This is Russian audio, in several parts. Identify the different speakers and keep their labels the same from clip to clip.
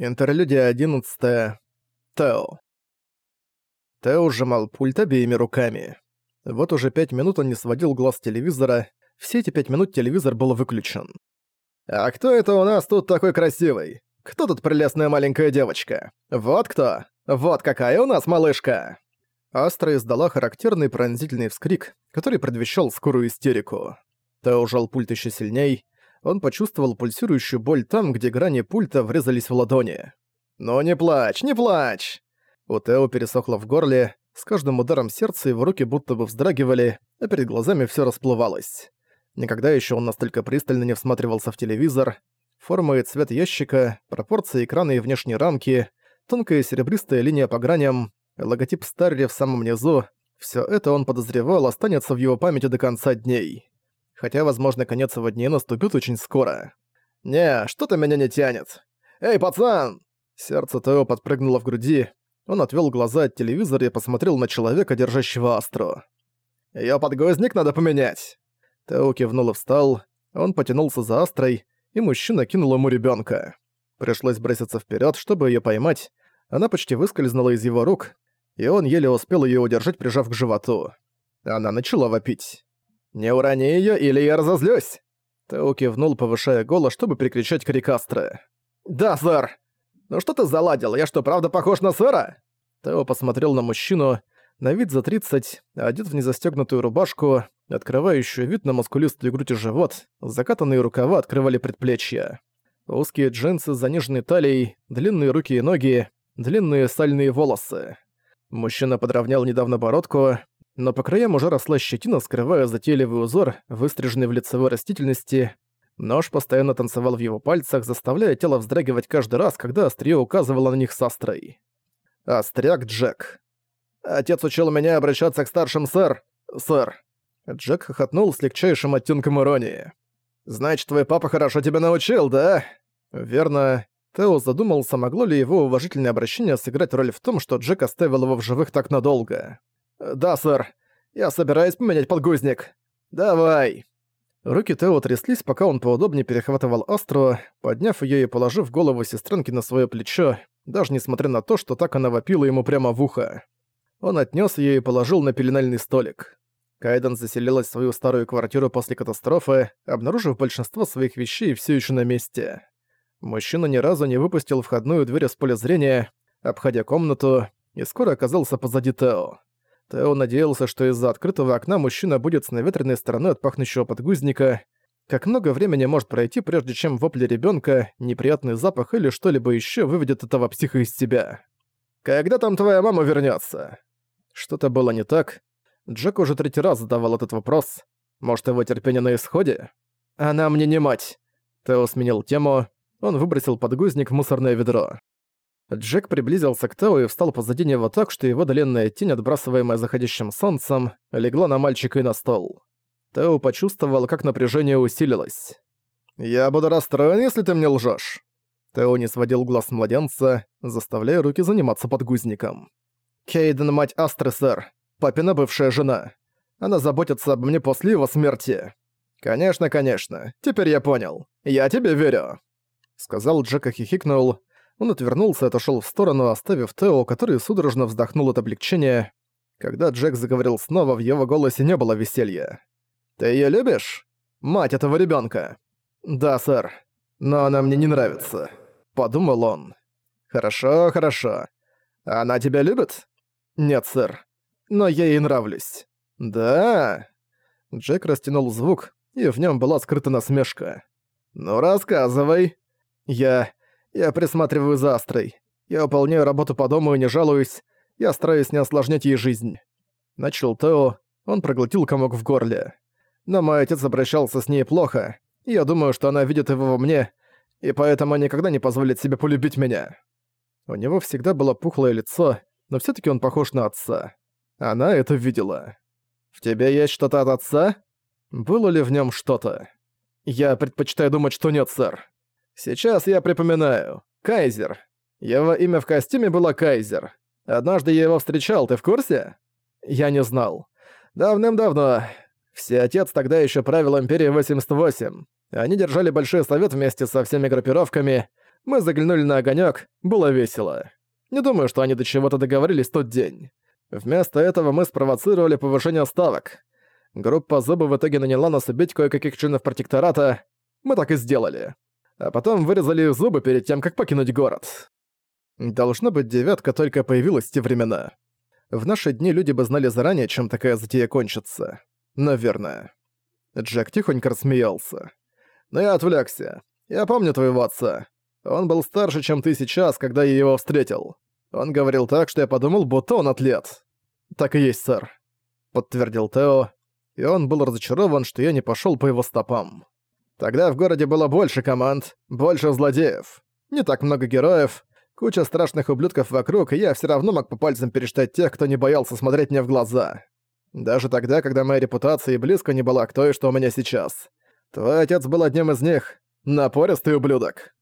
Speaker 1: Интерлюдия 11. Тео. Тео сжимал пульт обеими руками. Вот уже пять минут он не сводил глаз телевизора, все эти пять минут телевизор был выключен. «А кто это у нас тут такой красивый? Кто тут прелестная маленькая девочка? Вот кто! Вот какая у нас малышка!» Астра издала характерный пронзительный вскрик, который предвещал скорую истерику. Тео жал пульт еще сильней, он почувствовал пульсирующую боль там, где грани пульта врезались в ладони. «Ну не плачь, не плачь!» У Тео пересохло в горле, с каждым ударом сердца его руки будто бы вздрагивали, а перед глазами все расплывалось. Никогда еще он настолько пристально не всматривался в телевизор. Форма и цвет ящика, пропорции экрана и внешней рамки, тонкая серебристая линия по граням, логотип Старри в самом низу — все это он подозревал останется в его памяти до конца дней хотя, возможно, конец его дней наступит очень скоро. «Не, что-то меня не тянет. Эй, пацан!» Сердце Тео подпрыгнуло в груди. Он отвел глаза от телевизора и посмотрел на человека, держащего астру. «Её подгузник надо поменять!» Тео кивнул и встал. Он потянулся за астрой, и мужчина кинул ему ребенка. Пришлось броситься вперед, чтобы ее поймать. Она почти выскользнула из его рук, и он еле успел ее удержать, прижав к животу. Она начала вопить. «Не урони её, или я разозлюсь!» Тео кивнул, повышая голос, чтобы прикричать крик Астры. «Да, сэр! Ну что ты заладил? Я что, правда похож на сэра?» Тео посмотрел на мужчину, на вид за 30, одет в незастёгнутую рубашку, открывающую вид на мускулистую грудь и живот, закатанные рукава открывали предплечья. Узкие джинсы с заниженной талией, длинные руки и ноги, длинные сальные волосы. Мужчина подровнял недавно бородку, но по краям уже росла щетина, скрывая затейливый узор, выстриженный в лицевой растительности. Нож постоянно танцевал в его пальцах, заставляя тело вздрагивать каждый раз, когда острие указывало на них с острой. Остряк Джек. «Отец учил меня обращаться к старшим, сэр. Сэр». Джек хохотнул с легчайшим оттенком иронии. «Значит, твой папа хорошо тебя научил, да?» «Верно». Тео задумался, могло ли его уважительное обращение сыграть роль в том, что Джек оставил его в живых так надолго. «Да, сэр. Я собираюсь поменять подгузник. Давай». Руки Тео тряслись, пока он поудобнее перехватывал Астру, подняв ее и положив голову сестренки на свое плечо, даже несмотря на то, что так она вопила ему прямо в ухо. Он отнес ее и положил на пеленальный столик. Кайден заселилась в свою старую квартиру после катастрофы, обнаружив большинство своих вещей все еще на месте. Мужчина ни разу не выпустил входную дверь из поля зрения, обходя комнату, и скоро оказался позади Тео. Тео надеялся, что из-за открытого окна мужчина будет с наветренной стороны от пахнущего подгузника. Как много времени может пройти, прежде чем вопли ребенка, неприятный запах или что-либо еще выведет этого психа из себя? «Когда там твоя мама вернется? Что-то было не так. Джек уже третий раз задавал этот вопрос. Может, его терпение на исходе? «Она мне не мать!» Тео сменил тему. Он выбросил подгузник в мусорное ведро. Джек приблизился к Тео и встал позади него так, что его доленная тень, отбрасываемая заходящим солнцем, легла на мальчика и на стол. Тео почувствовал, как напряжение усилилось. «Я буду расстроен, если ты мне лжешь. Тео не сводил глаз младенца, заставляя руки заниматься подгузником. «Кейден, мать Астры, сэр. Папина бывшая жена. Она заботится обо мне после его смерти». «Конечно, конечно. Теперь я понял. Я тебе верю», — сказал Джек и хихикнул, он отвернулся и отошёл в сторону, оставив Тео, который судорожно вздохнул от облегчения. Когда Джек заговорил снова, в его голосе не было веселья. «Ты её любишь? Мать этого ребёнка?» «Да, сэр. Но она мне не нравится», — подумал он. «Хорошо, хорошо. Она тебя любит?» «Нет, сэр. Но я ей нравлюсь». «Да?» Джек растянул звук, и в нём была скрыта насмешка. «Ну, рассказывай». «Я... Я присматриваю за Астрой. Я выполняю работу по дому и не жалуюсь. Я стараюсь не осложнять ей жизнь. Начал Тео, он проглотил комок в горле. Но мой отец обращался с ней плохо. Я думаю, что она видит его во мне, и поэтому никогда не позволит себе полюбить меня. У него всегда было пухлое лицо, но все таки он похож на отца. Она это видела. «В тебе есть что-то от отца?» Было ли в нем что-то? Я предпочитаю думать, что нет, сэр. Сейчас я припоминаю. Кайзер. Его имя в костюме было Кайзер. Однажды я его встречал, ты в курсе? Я не знал. Давным-давно. Все отец тогда еще правил Империи 88. Они держали большой совет вместе со всеми группировками. Мы заглянули на огонек, было весело. Не думаю, что они до чего-то договорились тот день. Вместо этого мы спровоцировали повышение ставок. Группа Зуба в итоге наняла нас убить кое-каких членов протектората. Мы так и сделали. А потом вырезали зубы перед тем, как покинуть город. Должно быть, девятка только появилась в те времена. В наши дни люди бы знали заранее, чем такая затея кончится. Наверное. Джек тихонько рассмеялся. Но я отвлекся. Я помню твоего отца. Он был старше, чем ты сейчас, когда я его встретил. Он говорил так, что я подумал, будто он атлет. Так и есть, сэр. Подтвердил Тео, и он был разочарован, что я не пошел по его стопам. Тогда в городе было больше команд, больше злодеев. Не так много героев, куча страшных ублюдков вокруг, и я все равно мог по пальцам пересчитать тех, кто не боялся смотреть мне в глаза. Даже тогда, когда моя репутация и близко не была к той, что у меня сейчас. Твой отец был одним из них. Напористый ублюдок.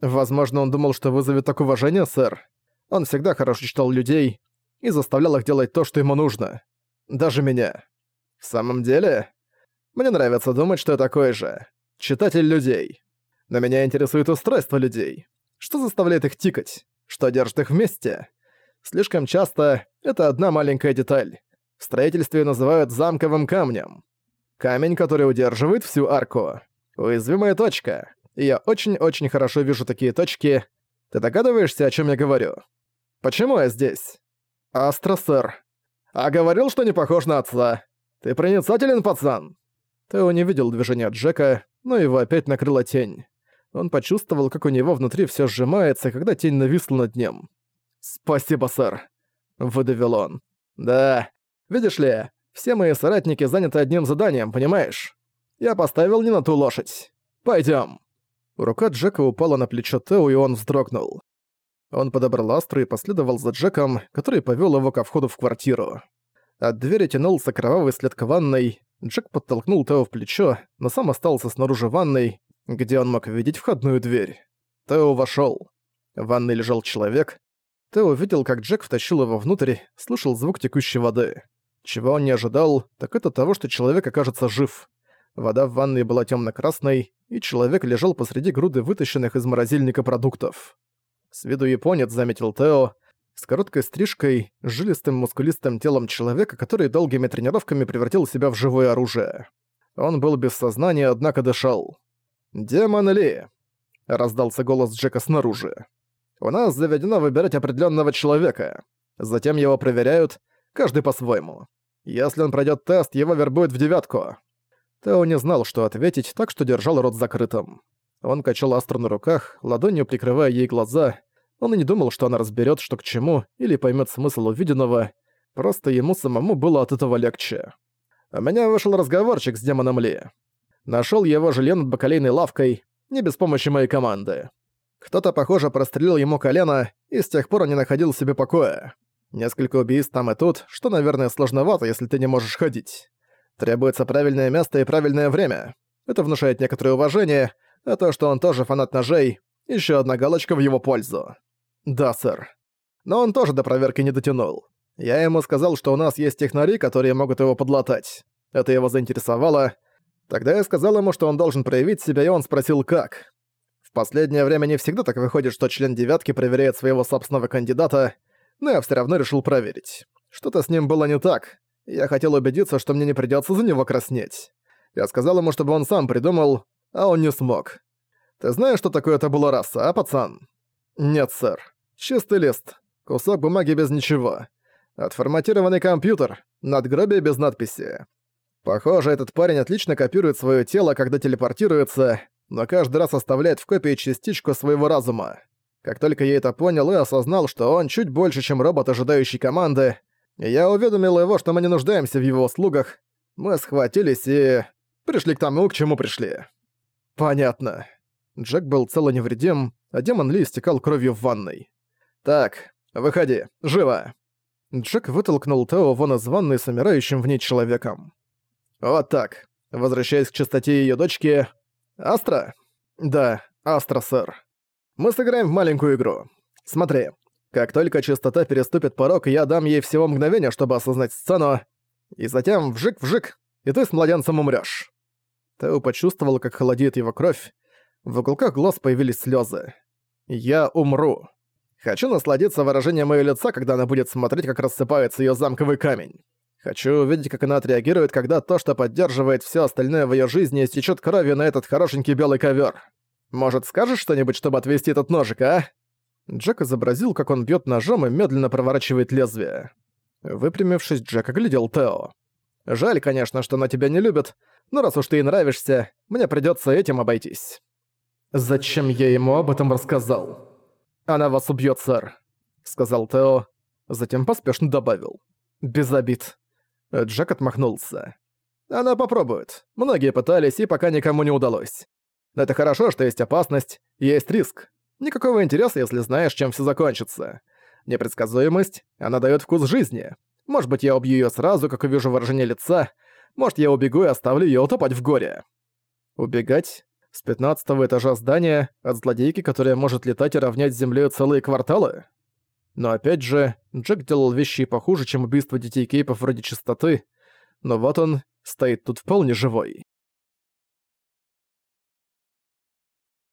Speaker 1: Возможно, он думал, что вызовет так уважение, сэр. Он всегда хорошо читал людей и заставлял их делать то, что ему нужно. Даже меня. В самом деле, мне нравится думать, что я такой же. Читатель людей. Но меня интересует устройство людей. Что заставляет их тикать? Что держит их вместе? Слишком часто это одна маленькая деталь. В строительстве называют замковым камнем. Камень, который удерживает всю арку. Уязвимая точка. И я очень-очень хорошо вижу такие точки. Ты догадываешься, о чем я говорю? Почему я здесь? Астра, сэр. А говорил, что не похож на отца. Ты проницателен, пацан. Тео не видел движения Джека, но его опять накрыла тень. Он почувствовал, как у него внутри все сжимается, когда тень нависла над ним. «Спасибо, сэр», — выдавил он. «Да, видишь ли, все мои соратники заняты одним заданием, понимаешь? Я поставил не на ту лошадь. Пойдём». Рука Джека упала на плечо Тео, и он вздрогнул. Он подобрал Астру и последовал за Джеком, который повёл его ко входу в квартиру. От двери тянулся кровавый след к ванной. Джек подтолкнул Тео в плечо, но сам остался снаружи ванной, где он мог видеть входную дверь. Тео вошёл. В ванной лежал человек. Тео видел, как Джек втащил его внутрь, слышал звук текущей воды. Чего он не ожидал, так это того, что человек окажется жив. Вода в ванной была темно-красной, и человек лежал посреди груды вытащенных из морозильника продуктов. С виду японец, заметил Тео, с короткой стрижкой, жилистым мускулистым телом человека, который долгими тренировками превратил себя в живое оружие. Он был без сознания, однако дышал. «Демон Ли!» — раздался голос Джека снаружи. «У нас заведено выбирать определенного человека. Затем его проверяют, каждый по-своему. Если он пройдет тест, его вербуют в девятку. Тео не знал, что ответить, так что держал рот закрытым. Он качал Астру на руках, ладонью прикрывая ей глаза. Он и не думал, что она разберет, что к чему, или поймет смысл увиденного. Просто ему самому было от этого легче. У меня вышел разговорчик с демоном Ли. Нашел его жилье над бакалейной лавкой, не без помощи моей команды. Кто-то, похоже, прострелил ему колено, и с тех пор он не находил себе покоя. Несколько убийств там и тут, что, наверное, сложновато, если ты не можешь ходить. Требуется правильное место и правильное время. Это внушает некоторое уважение, а то, что он тоже фанат ножей, еще одна галочка в его пользу. Да, сэр. Но он тоже до проверки не дотянул. Я ему сказал, что у нас есть технари, которые могут его подлатать. Это его заинтересовало. Тогда я сказал ему, что он должен проявить себя, и он спросил, как. В последнее время не всегда так выходит, что член девятки проверяет своего собственного кандидата, но я все равно решил проверить. Что-то с ним было не так. Я хотел убедиться, что мне не придется за него краснеть. Я сказал ему, чтобы он сам придумал, а он не смог. Ты знаешь, что такое это была раса, а, пацан? Нет, сэр. Чистый лист. Кусок бумаги без ничего. Отформатированный компьютер. Надгробие без надписи. Похоже, этот парень отлично копирует свое тело, когда телепортируется, но каждый раз оставляет в копии частичку своего разума. Как только я это понял и осознал, что он чуть больше, чем робот, ожидающий команды, я уведомил его, что мы не нуждаемся в его услугах, мы схватились и... пришли к тому, к чему пришли. Понятно. Джек был цел и невредим, а демон Ли истекал кровью в ванной. «Так, выходи, живо!» Джек вытолкнул Тео вон из ванной с умирающим в ней человеком. «Вот так. Возвращаясь к чистоте ее дочки... Астра?» «Да, Астра, сэр. Мы сыграем в маленькую игру. Смотри, как только чистота переступит порог, я дам ей всего мгновения, чтобы осознать сцену, и затем вжик-вжик, и ты с младенцем умрёшь». Тео почувствовал, как холодеет его кровь. В уголках глаз появились слёзы. Я умру. Хочу насладиться выражением её лица, когда она будет смотреть, как рассыпается её замковый камень. Хочу увидеть, как она отреагирует, когда то, что поддерживает всё остальное в её жизни, истечёт кровью на этот хорошенький белый ковёр. Может, скажешь что-нибудь, чтобы отвести этот ножик, а?» Джек изобразил, как он бьёт ножом и медленно проворачивает лезвие. Выпрямившись, Джек оглядел Тео. «Жаль, конечно, что она тебя не любит, но раз уж ты ей нравишься, мне придётся этим обойтись». «Зачем я ему об этом рассказал?» «Она вас убьёт, сэр», — сказал Тео, затем поспешно добавил. «Без обид». Джек отмахнулся. «Она попробует. Многие пытались, и пока никому не удалось. Но это хорошо, что есть опасность, есть риск. Никакого интереса, если знаешь, чем все закончится. Непредсказуемость, она дает вкус жизни. Может быть, я убью ее сразу, как увижу выражение лица. Может, я убегу и оставлю ее утопать в горе. Убегать? С пятнадцатого этажа здания, от злодейки, которая может летать и равнять с землей целые кварталы? Но опять же, Джек делал вещи похуже, чем убийство детей Кейпов вроде чистоты, но вот он стоит тут вполне живой.